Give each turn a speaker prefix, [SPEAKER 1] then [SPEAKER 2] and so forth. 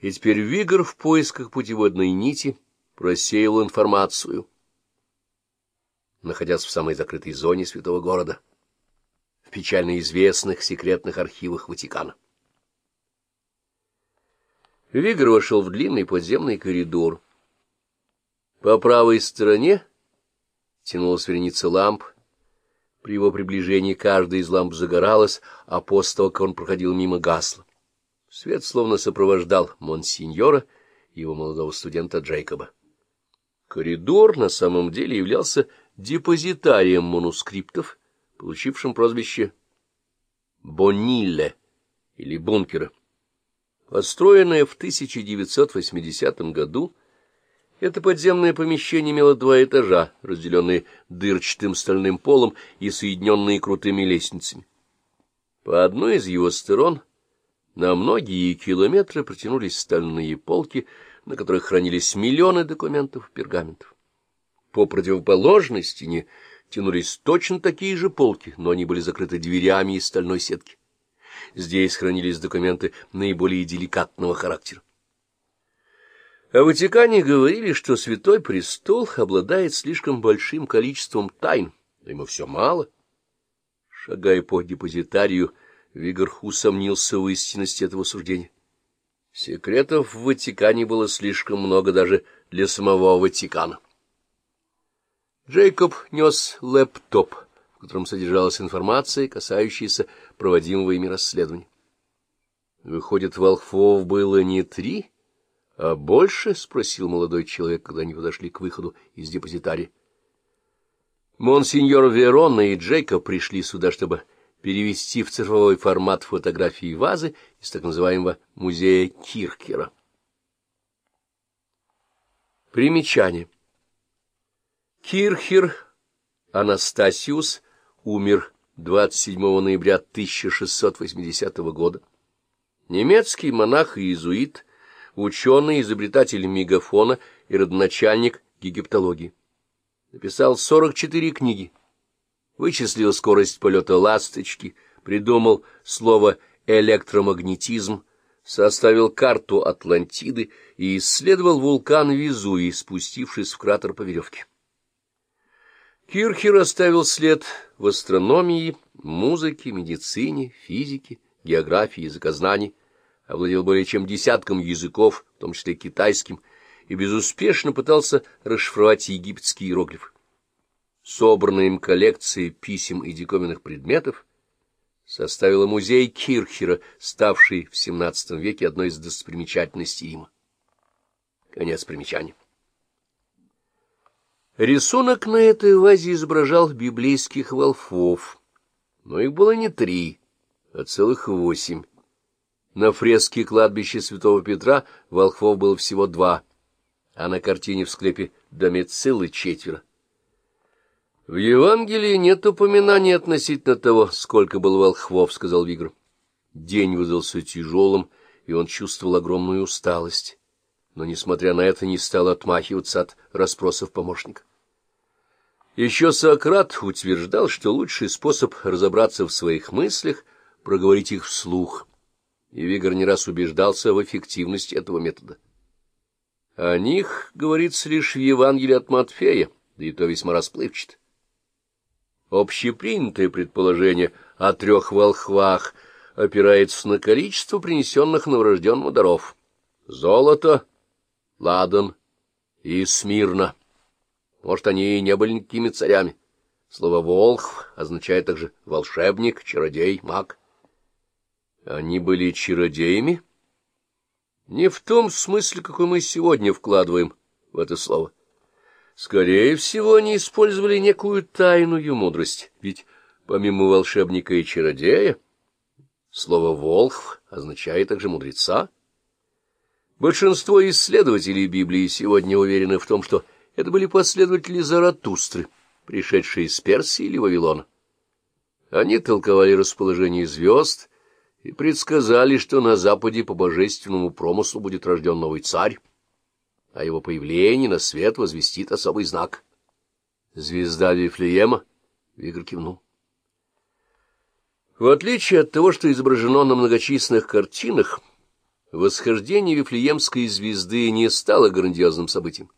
[SPEAKER 1] И теперь Вигр в поисках путеводной нити просеял информацию, находясь в самой закрытой зоне святого города, в печально известных секретных архивах Ватикана. Вигр вошел в длинный подземный коридор. По правой стороне тянулась вереница ламп. При его приближении каждая из ламп загоралась, а после того, как он проходил мимо, гасла. Свет словно сопровождал монсеньора и его молодого студента Джейкоба. Коридор на самом деле являлся депозитарием манускриптов, получившим прозвище Бонилле или бункера. Построенное в 1980 году, это подземное помещение имело два этажа, разделенные дырчатым стальным полом и соединенные крутыми лестницами. По одной из его сторон на многие километры протянулись стальные полки, на которых хранились миллионы документов и пергаментов. По противоположной стене тянулись точно такие же полки, но они были закрыты дверями из стальной сетки. Здесь хранились документы наиболее деликатного характера. О Ватикане говорили, что Святой Престол обладает слишком большим количеством тайн, ему все мало. Шагая по депозитарию, Вигр усомнился в истинности этого суждения. Секретов в Ватикане было слишком много даже для самого Ватикана. Джейкоб нес лэптоп, в котором содержалась информация, касающаяся проводимого ими расследования. Выходит, волхвов было не три, а больше? — спросил молодой человек, когда они подошли к выходу из депозитария. Монсеньор Верона и Джейкоб пришли сюда, чтобы перевести в цифровой формат фотографии вазы из так называемого музея Киркера. Примечание. Кирхер Анастасиус умер 27 ноября 1680 года. Немецкий монах и иезуит, ученый, изобретатель мегафона и родоначальник египтологии. Написал 44 книги вычислил скорость полета ласточки, придумал слово «электромагнетизм», составил карту Атлантиды и исследовал вулкан Везувий, спустившись в кратер по веревке. Кирхер оставил след в астрономии, музыке, медицине, физике, географии, языкознании, овладел более чем десятком языков, в том числе китайским, и безуспешно пытался расшифровать египетские иероглифы собранной им коллекции писем и диковинных предметов, составила музей Кирхера, ставший в XVII веке одной из достопримечательностей Рима. Конец примечания. Рисунок на этой вазе изображал библейских волфов, но их было не три, а целых восемь. На фреске кладбища святого Петра волхвов было всего два, а на картине в склепе Домицилы четверо. — В Евангелии нет упоминания относительно того, сколько было волхвов, — сказал Вигр. День выдался тяжелым, и он чувствовал огромную усталость, но, несмотря на это, не стал отмахиваться от расспросов помощника. Еще Сократ утверждал, что лучший способ разобраться в своих мыслях — проговорить их вслух, и Вигр не раз убеждался в эффективности этого метода. О них говорится лишь в Евангелии от Матфея, да и то весьма расплывчато. Общепринятое предположение о трех волхвах опирается на количество принесенных новорожденному даров. Золото, ладан и смирно. Может, они и не были никакими царями. Слово «волхв» означает также волшебник, чародей, маг. Они были чародеями? Не в том смысле, какой мы сегодня вкладываем в это слово. Скорее всего, они использовали некую тайную мудрость, ведь помимо волшебника и чародея, слово «волхв» означает также «мудреца». Большинство исследователей Библии сегодня уверены в том, что это были последователи Заратустры, пришедшие из Персии или Вавилона. Они толковали расположение звезд и предсказали, что на Западе по божественному промыслу будет рожден новый царь, о его появлении на свет возвестит особый знак. Звезда Вифлеема? Вигр кивнул. В отличие от того, что изображено на многочисленных картинах, Восхождение Вифлеемской звезды не стало грандиозным событием.